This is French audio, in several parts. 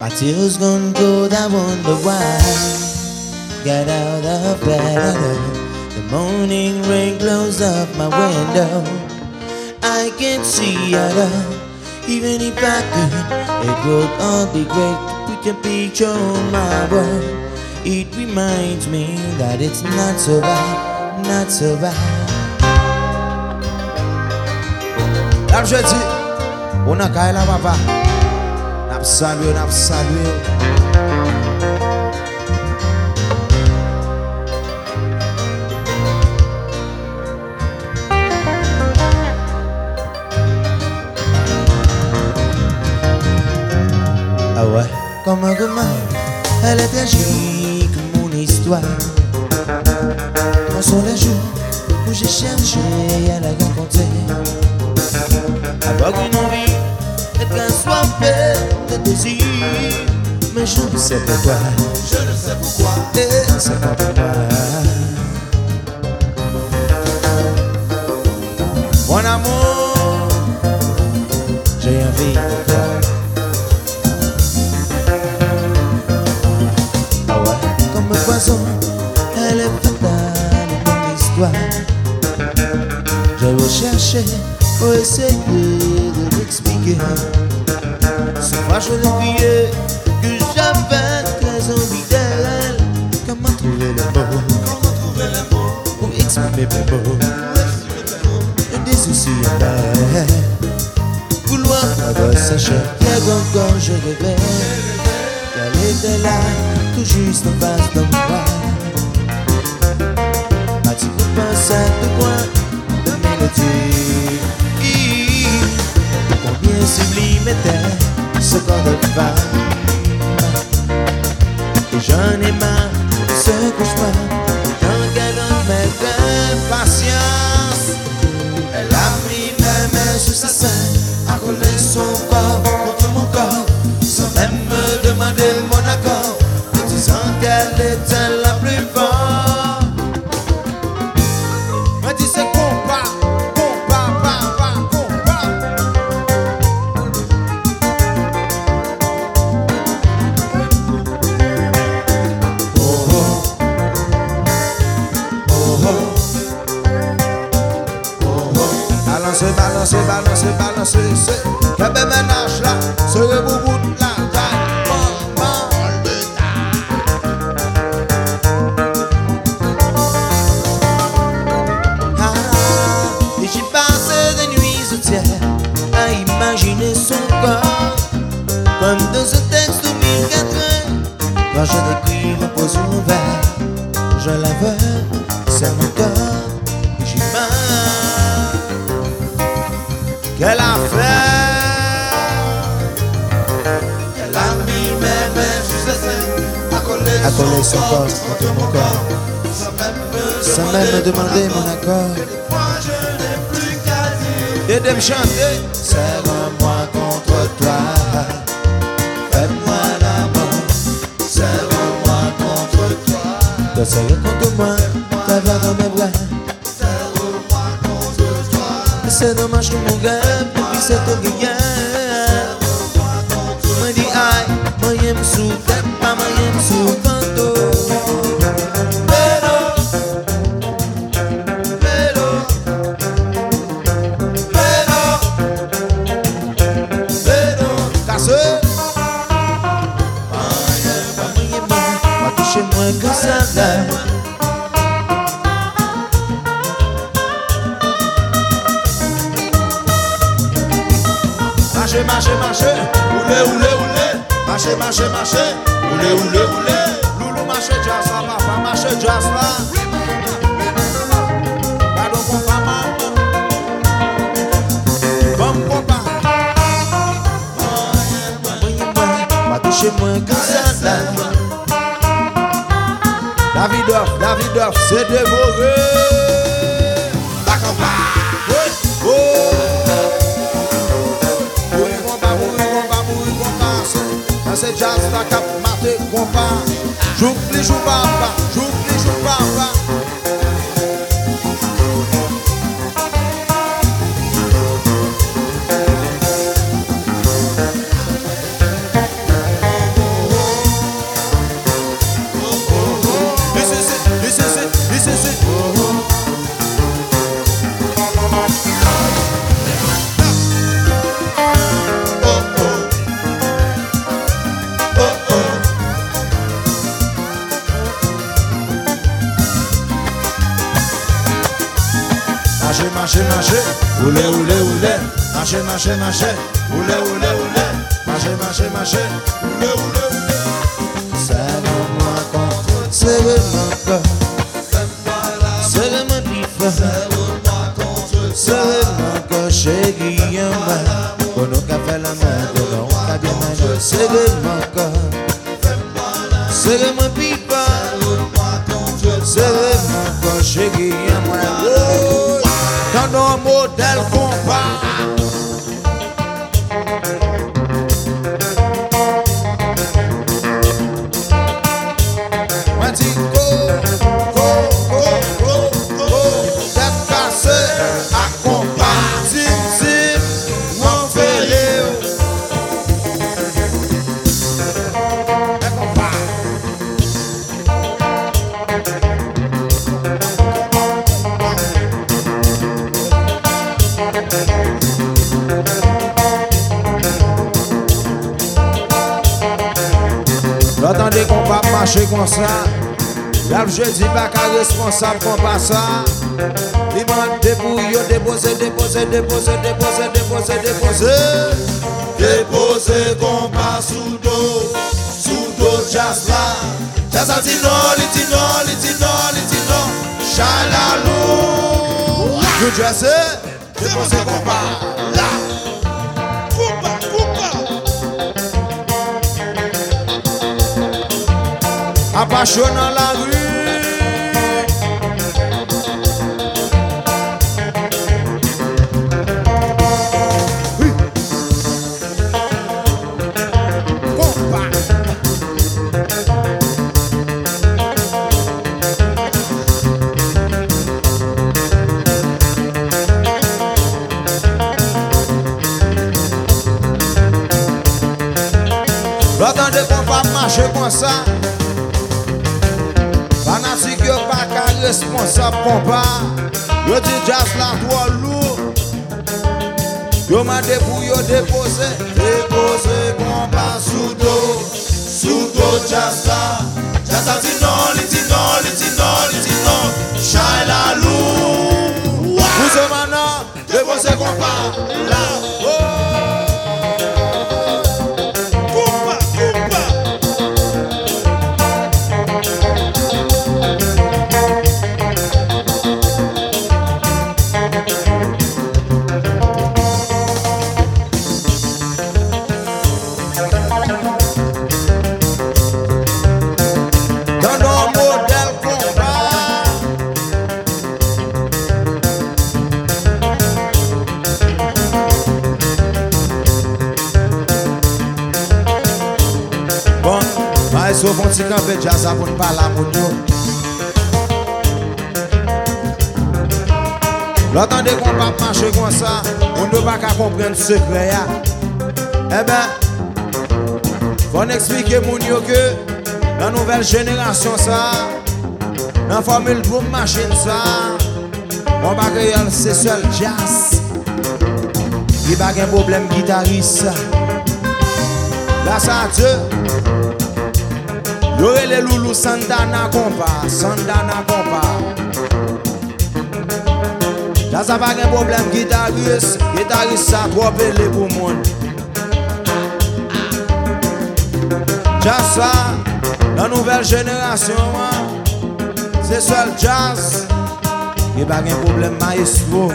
My tears gone cold, I wonder why. Got out of bed, the morning rain blows up my window. I can't see out even if I could. It would all be great to put a picture on my wall. It reminds me that it's not so bad, not so bad. La jeudi, on a papa. N'a salué, n'a salué. Ah ouais, comme un gourmand, elle est tragique, mon histoire. Quand sont les jours où j'ai cherché à la rencontrer. Avoir une envie d'être Mais je ne sais pourquoi, Je ne sais pourquoi. et c'est pas pour moi. Mon amour, J'ai envie de toi. Ah ouais, comme un poison, elle est fatale, mon histoire. Je vais chercher pour essayer de l'expliquer. Fois, je l'ai crié que j'avais très envie d'elle. Comment trouver les mots comment trouver les mots pour exprimer mes mots? Des soucis amer Vouloir avoir sa chair Hier encore je rêvais Qu'elle était là Tout juste en face de moi As-tu pensé de quoi De mélodie Combien sublime était Ce femme Et j'en ai marre de ce cauchemar qu'elle donne mes Balancez, balancez, c'est le même ménage là, c'est le boubou de la taille, mal de taille. Ah, et j'ai passé des nuits entières à imaginer son corps, comme dans un texte de 1080, quand je décris mon pose ouvert, je la veux, c'est mon corps, a collé son corps contre mon corps, sans même me demander mon accord. Et de me chanter, Serre-moi mache, mache Oule, oule, oule. Loulou mache jazz la, papa mache jazz la Gado bon, pou pa mam Bam pou pa Ma touche mwen kazan la Davidoff, Davidoff, se devore Bakan pa C'est- C'est jazz la cap, maté compas. J'oublie, j'oublie pas, j'oublie, j'oublie pas. marcher, marcher, oulé, oulé, oulé, marcher, marcher, marcher, oulé, oulé, oulé, marcher, marcher, marcher, oulé, oulé, oulé. Serre-moi contre, serre-moi corps, serre-moi pifa, serre-moi corps, chérie, moi. Qu'on nous qu'a fait la main, qu'on nous qu'a bien mangé, serre-moi corps, serre-moi pifa, serre-moi corps, chérie, moi. Oh, Dans nos L'entendez qu'on va marcher comme ça. Là, je dis pas qu'un responsable qu'on passe ça. Il m'a débrouillé, déposer, déposer, déposer, déposer, déposer, déposer Déposer qu'on passe sous dos Sous dos jazz là. Jazz a dit non, il dit non, il dit non, Chalalou Apaixonant la rue Oui. Compa. L'entendez qu'on va marcher comme ça responsab kompa Yo di jazz la kwa lou Yo mande pou yo depose Depose kompa sou do Sou do jazz la Jazz la ti non, li ti non, li ti non, li ti non. Chay fon ti kampe jazz a pou n'pala moun yo L'entendez qu'on pa marcher comme ça On ne pas qu'à comprendre secret ya Eh ben Faut expliquer moun yo que La nouvelle génération Dans formule drum machine ça On va créer c'est seul jazz. Il pas un problème Là ça Yore le loulou Sandana kompa Sandana kompa. La sa pa gen problem gitaris Gitaris sa trope le pou moun. Jazz sa La nouvel jenerasyon Se sol jazz Ge pa gen problem maestro.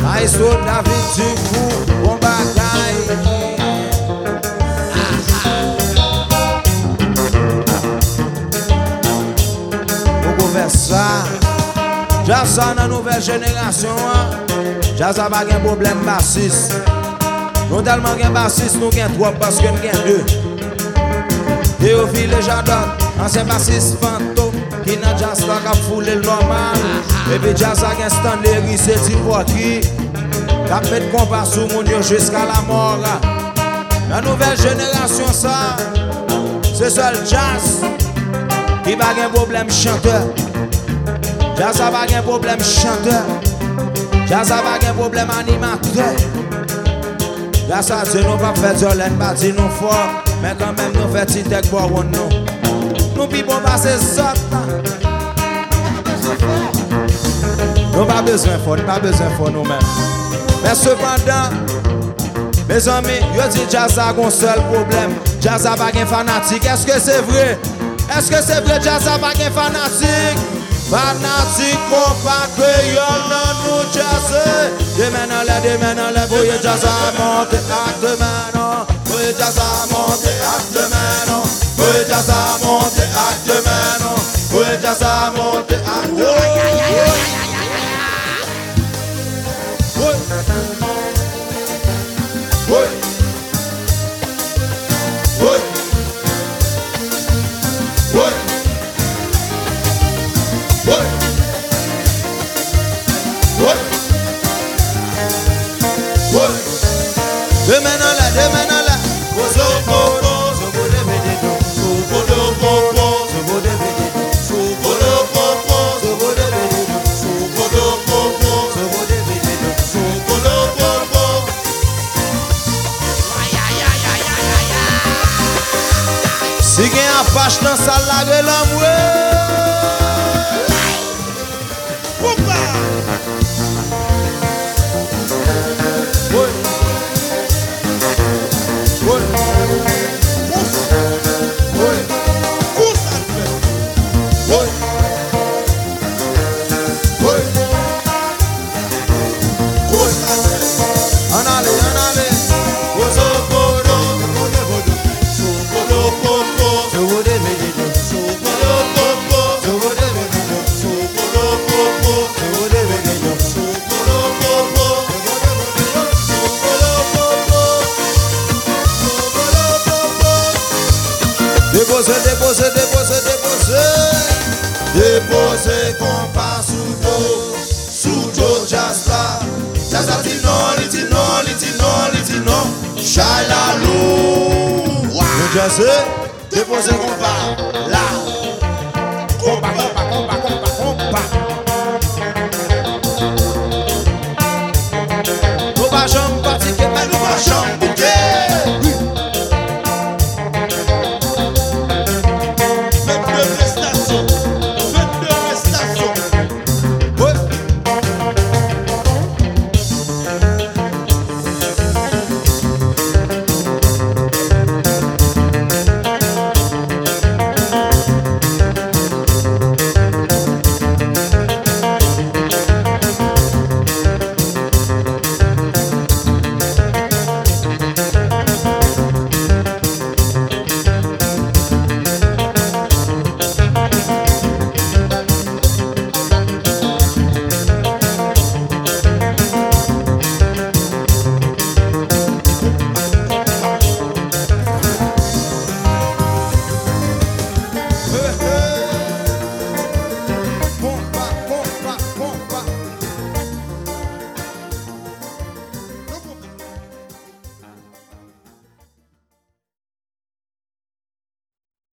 Maestro David Dukou Bon bagay. Jazz ça dans nouvelle génération hein, Jazz a pas un problème bassiste. Non tellement gen bassiste nous gen trois parce que nous gen deux. Théophile et Jadot Ancien bassiste fantôme Qui nan jazz la kap foule le normal. Et puis jazz a gen Stanley Risse et Tipotri Kap met kompa sou moun yo jusqu'à la mort. La nouvelle génération ça C'est seul jazz Qui va gen problème chanteur Jazz a pas gen problème chanteur Jazz a pas gen problème animateur Là ça dit nous pas faire Jolene, pas dire nous fort Mais quand même nous petit tech pour nous Nous pi bon passer ça Nou pa bezwen fò, nou pa bezwen fò nou men. Men sepandan, me zami, yo di jazza gon sel problem. Jazza pa gen fanatik, eske se vre? Eske se vre jazza pa gen fanatik? Fanatik moun pa kwe yon nan nou jazze. Demen an le, demen an le, boye jazza monte ak demen an. Boye jazza monte ak demen Demain en la, demain en la. Bozo popo, zobo de bededo. Sobodo popo, zobo de bededo. Sobodo popo, zobo de bededo. Sobodo popo, zobo de bededo. Sobodo popo. Si gen apache Dépose kompa sou do Sou do jazz la Jazz la ti non, li ti non, li ti non, li ti non Chay la lou Nou jazz Dépose kompa la Kompa, kompa, kompa